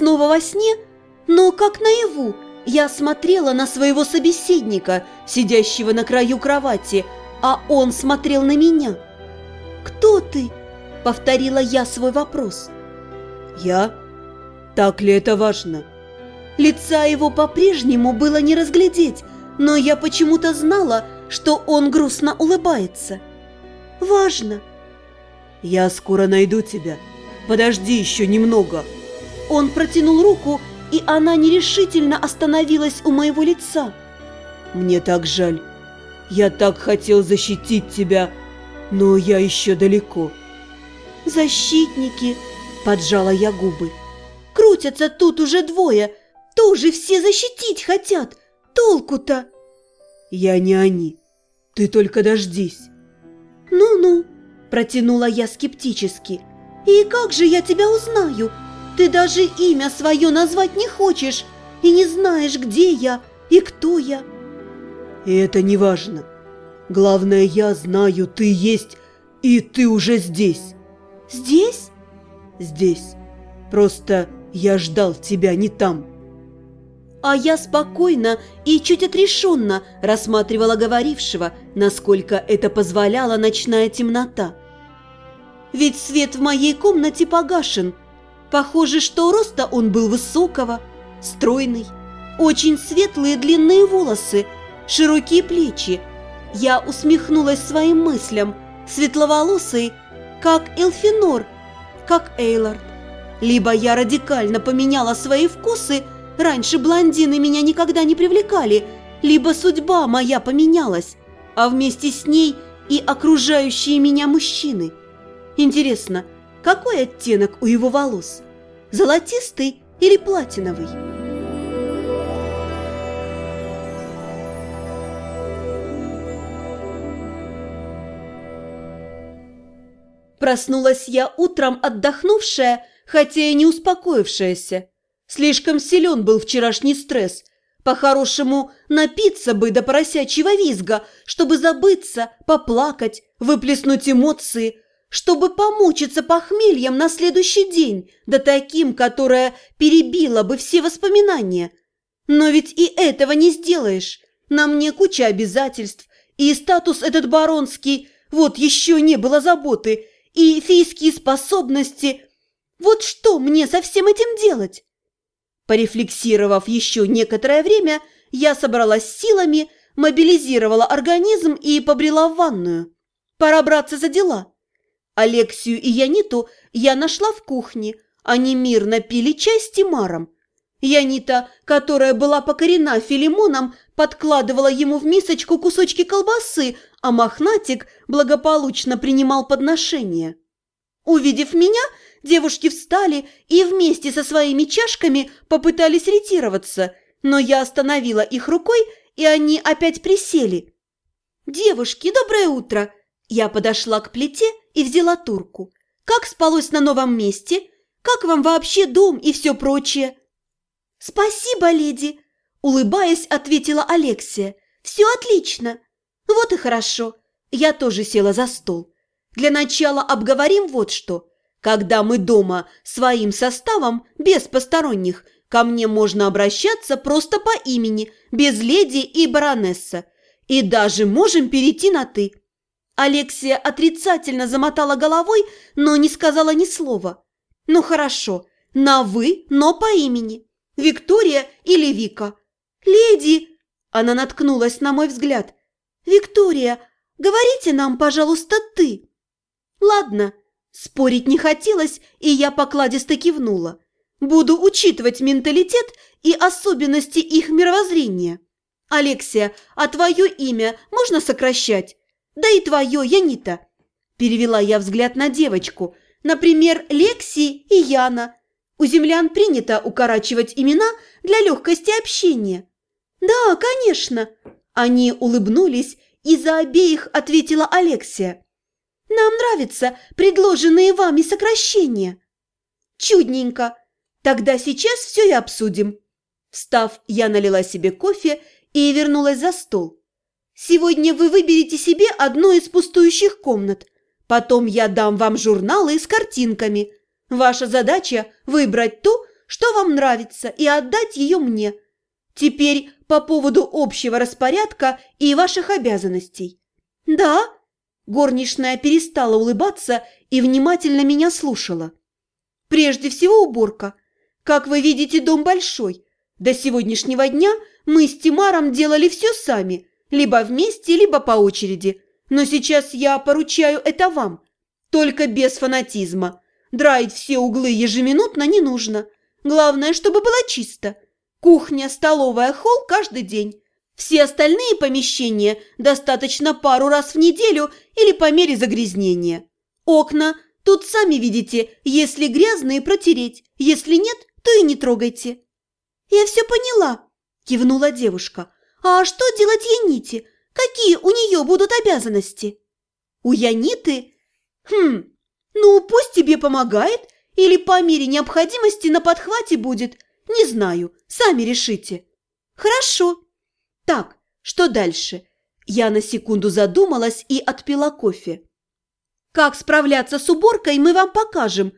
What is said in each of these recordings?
снова во сне, но как наяву я смотрела на своего собеседника, сидящего на краю кровати, а он смотрел на меня. «Кто ты?» – повторила я свой вопрос. «Я? Так ли это важно?» Лица его по-прежнему было не разглядеть, но я почему-то знала, что он грустно улыбается. «Важно!» «Я скоро найду тебя. Подожди еще немного!» Он протянул руку, и она нерешительно остановилась у моего лица. «Мне так жаль. Я так хотел защитить тебя, но я еще далеко». «Защитники!» – поджала я губы. «Крутятся тут уже двое. Тоже все защитить хотят. Толку-то?» «Я не они. Ты только дождись». «Ну-ну», – протянула я скептически. «И как же я тебя узнаю?» Ты даже имя свое назвать не хочешь и не знаешь, где я и кто я. И это не важно. Главное, я знаю, ты есть, и ты уже здесь. Здесь? Здесь. Просто я ждал тебя не там. А я спокойно и чуть отрешенно рассматривала говорившего, насколько это позволяла ночная темнота. Ведь свет в моей комнате погашен – Похоже, что роста он был высокого, стройный, очень светлые длинные волосы, широкие плечи. Я усмехнулась своим мыслям, светловолосый, как Элфинор, как Эйлард. Либо я радикально поменяла свои вкусы, раньше блондины меня никогда не привлекали, либо судьба моя поменялась, а вместе с ней и окружающие меня мужчины. Интересно, какой оттенок у его волос? Золотистый или платиновый? Проснулась я утром отдохнувшая, хотя и не успокоившаяся. Слишком силен был вчерашний стресс. По-хорошему, напиться бы до поросячьего визга, чтобы забыться, поплакать, выплеснуть эмоции – чтобы помучиться похмельем на следующий день, да таким, которое перебило бы все воспоминания. Но ведь и этого не сделаешь. На мне куча обязательств, и статус этот баронский, вот еще не было заботы, и фейские способности. Вот что мне со всем этим делать? Порефлексировав еще некоторое время, я собралась силами, мобилизировала организм и побрела в ванную. Пора браться за дела. Алексию и Яниту я нашла в кухне. Они мирно пили чай с Тимаром. Янита, которая была покорена Филимоном, подкладывала ему в мисочку кусочки колбасы, а Мохнатик благополучно принимал подношение. Увидев меня, девушки встали и вместе со своими чашками попытались ретироваться, но я остановила их рукой, и они опять присели. «Девушки, доброе утро!» Я подошла к плите и взяла турку. «Как спалось на новом месте? Как вам вообще дом и все прочее?» «Спасибо, леди!» Улыбаясь, ответила Алексия. «Все отлично!» «Вот и хорошо!» Я тоже села за стол. «Для начала обговорим вот что. Когда мы дома своим составом, без посторонних, ко мне можно обращаться просто по имени, без леди и баронесса. И даже можем перейти на «ты». Алексия отрицательно замотала головой, но не сказала ни слова. «Ну хорошо, на «вы», но по имени. Виктория или Вика?» «Леди!» – она наткнулась на мой взгляд. «Виктория, говорите нам, пожалуйста, ты». «Ладно». Спорить не хотелось, и я покладисто кивнула. «Буду учитывать менталитет и особенности их мировоззрения». «Алексия, а твое имя можно сокращать?» Да и твое, Янита!» Перевела я взгляд на девочку. Например, Лекси и Яна. У землян принято укорачивать имена для легкости общения. «Да, конечно!» Они улыбнулись, и за обеих ответила Алексия. «Нам нравятся предложенные вами сокращения». «Чудненько! Тогда сейчас все и обсудим». Встав, я налила себе кофе и вернулась за стол. Сегодня вы выберете себе одну из пустующих комнат. Потом я дам вам журналы с картинками. Ваша задача – выбрать ту, что вам нравится, и отдать ее мне. Теперь по поводу общего распорядка и ваших обязанностей. Да? Горничная перестала улыбаться и внимательно меня слушала. Прежде всего уборка. Как вы видите, дом большой. До сегодняшнего дня мы с Тимаром делали все сами, либо вместе, либо по очереди. Но сейчас я поручаю это вам. Только без фанатизма. Драить все углы ежеминутно не нужно. Главное, чтобы было чисто. Кухня, столовая, холл каждый день. Все остальные помещения достаточно пару раз в неделю или по мере загрязнения. Окна тут сами видите, если грязные протереть, если нет, то и не трогайте. Я все поняла, кивнула девушка. А что делать Яните? Какие у нее будут обязанности? У Яниты? Хм, ну пусть тебе помогает или по мере необходимости на подхвате будет. Не знаю, сами решите. Хорошо. Так, что дальше? Я на секунду задумалась и отпила кофе. Как справляться с уборкой, мы вам покажем.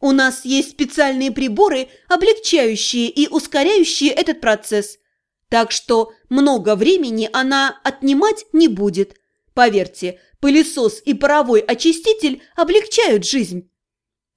У нас есть специальные приборы, облегчающие и ускоряющие этот процесс. Так что много времени она отнимать не будет. Поверьте, пылесос и паровой очиститель облегчают жизнь.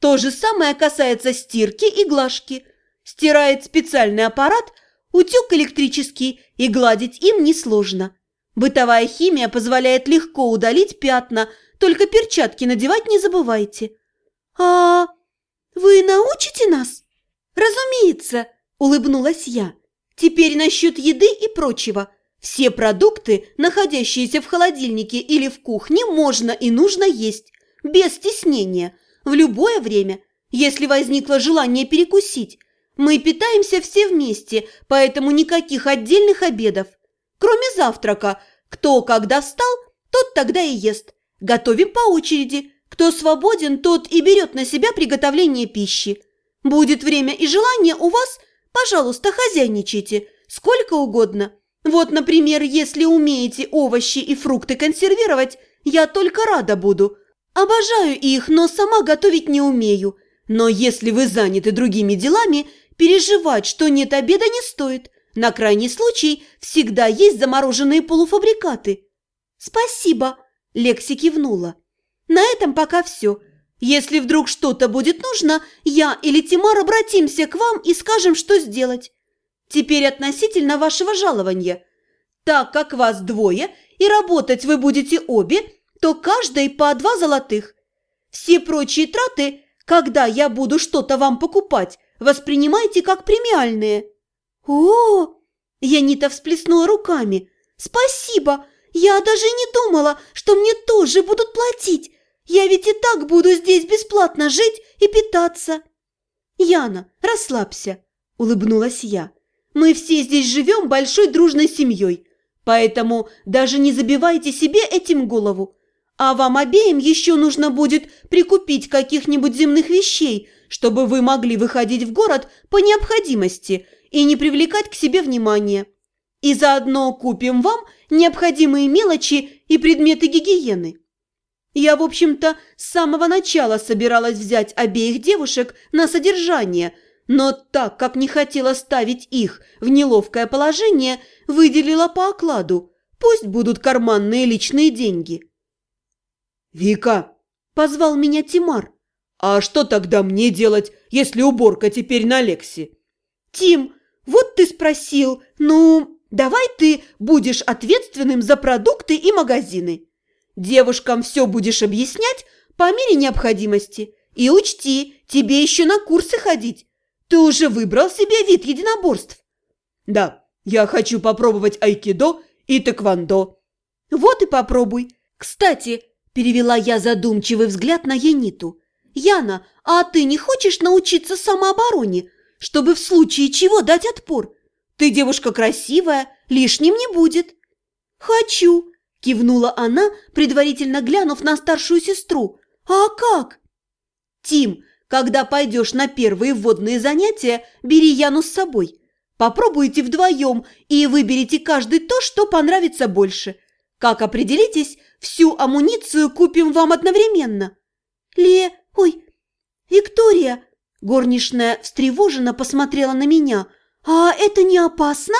То же самое касается стирки и глажки. Стирает специальный аппарат, утюг электрический, и гладить им несложно. Бытовая химия позволяет легко удалить пятна, только перчатки надевать не забывайте. А вы научите нас? Разумеется, улыбнулась я. Теперь насчет еды и прочего. Все продукты, находящиеся в холодильнике или в кухне, можно и нужно есть, без стеснения, в любое время, если возникло желание перекусить. Мы питаемся все вместе, поэтому никаких отдельных обедов. Кроме завтрака, кто когда встал, тот тогда и ест. Готовим по очереди. Кто свободен, тот и берет на себя приготовление пищи. Будет время и желание у вас, пожалуйста, хозяйничайте, сколько угодно. Вот, например, если умеете овощи и фрукты консервировать, я только рада буду. Обожаю их, но сама готовить не умею. Но если вы заняты другими делами, Переживать, что нет обеда, не стоит. На крайний случай всегда есть замороженные полуфабрикаты. Спасибо, Лекси кивнула. На этом пока все. Если вдруг что-то будет нужно, я или Тимар обратимся к вам и скажем, что сделать. Теперь относительно вашего жалования. Так как вас двое и работать вы будете обе, то каждой по два золотых. Все прочие траты, когда я буду что-то вам покупать, воспринимайте как премиальные». «О!» – Янита всплеснула руками. «Спасибо! Я даже не думала, что мне тоже будут платить. Я ведь и так буду здесь бесплатно жить и питаться». «Яна, расслабься», – улыбнулась я. «Мы все здесь живем большой дружной семьей, поэтому даже не забивайте себе этим голову. А вам обеим еще нужно будет прикупить каких-нибудь земных вещей, чтобы вы могли выходить в город по необходимости и не привлекать к себе внимания. И заодно купим вам необходимые мелочи и предметы гигиены. Я, в общем-то, с самого начала собиралась взять обеих девушек на содержание, но так как не хотела ставить их в неловкое положение, выделила по окладу. Пусть будут карманные личные деньги. «Вика!» – позвал меня Тимар – «А что тогда мне делать, если уборка теперь на Лекси?» «Тим, вот ты спросил, ну, давай ты будешь ответственным за продукты и магазины. Девушкам все будешь объяснять по мере необходимости. И учти, тебе еще на курсы ходить. Ты уже выбрал себе вид единоборств». «Да, я хочу попробовать айкидо и тэквондо». «Вот и попробуй. Кстати, перевела я задумчивый взгляд на Яниту – «Яна, а ты не хочешь научиться самообороне, чтобы в случае чего дать отпор? Ты девушка красивая, лишним не будет». «Хочу», – кивнула она, предварительно глянув на старшую сестру. «А как?» «Тим, когда пойдешь на первые вводные занятия, бери Яну с собой. Попробуйте вдвоем и выберите каждый то, что понравится больше. Как определитесь, всю амуницию купим вам одновременно». «Ле, «Ой, Виктория!» Горничная встревоженно посмотрела на меня. «А это не опасно?»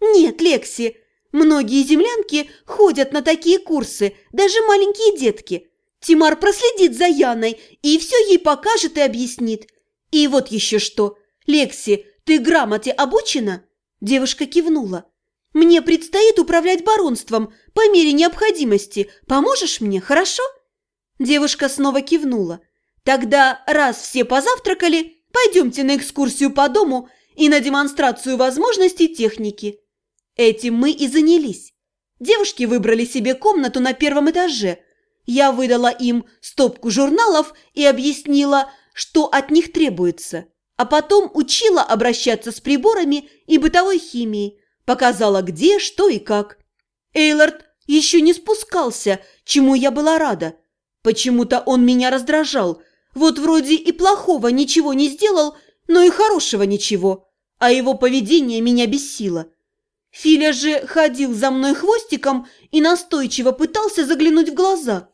«Нет, Лекси, многие землянки ходят на такие курсы, даже маленькие детки. Тимар проследит за Яной и все ей покажет и объяснит. И вот еще что. Лекси, ты грамоте обучена?» Девушка кивнула. «Мне предстоит управлять баронством по мере необходимости. Поможешь мне, хорошо?» Девушка снова кивнула. «Тогда, раз все позавтракали, пойдемте на экскурсию по дому и на демонстрацию возможностей техники». Этим мы и занялись. Девушки выбрали себе комнату на первом этаже. Я выдала им стопку журналов и объяснила, что от них требуется. А потом учила обращаться с приборами и бытовой химией, показала где, что и как. Эйлард еще не спускался, чему я была рада. Почему-то он меня раздражал. Вот вроде и плохого ничего не сделал, но и хорошего ничего. А его поведение меня бесило. Филя же ходил за мной хвостиком и настойчиво пытался заглянуть в глаза.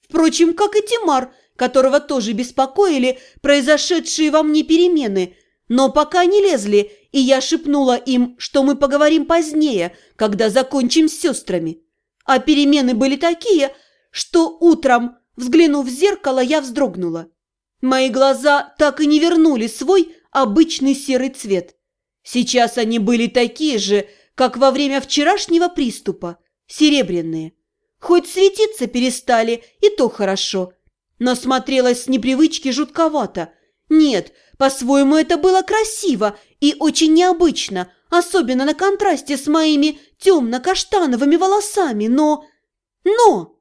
Впрочем, как и Тимар, которого тоже беспокоили произошедшие во мне перемены. Но пока не лезли, и я шепнула им, что мы поговорим позднее, когда закончим с сестрами. А перемены были такие, что утром Взглянув в зеркало, я вздрогнула. Мои глаза так и не вернули свой обычный серый цвет. Сейчас они были такие же, как во время вчерашнего приступа, серебряные. Хоть светиться перестали, и то хорошо. Но смотрелось с непривычки жутковато. Нет, по-своему это было красиво и очень необычно, особенно на контрасте с моими темно-каштановыми волосами, но... Но...